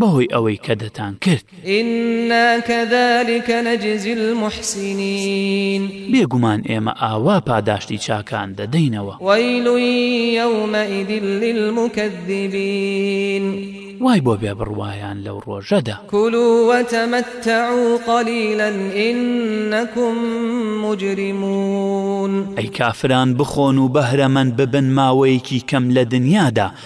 بەهۆی ئەوەی کە دەتانکرد. ئینا کەزالیک نەجزی المحسنین. بێگومان ئێمە ئاوا پاداشتی چاکان دەدەینەوە. ویل یومئذ للمکذبین. وای بۆ بێ بڕوایان لەو ڕۆژەدا. کلوا وتمتعوا قلیلا انکم مجرمون. ئەی کافران بخۆن و بەهرەمەند ببن ماوەیەکی کەم لە دنیادا،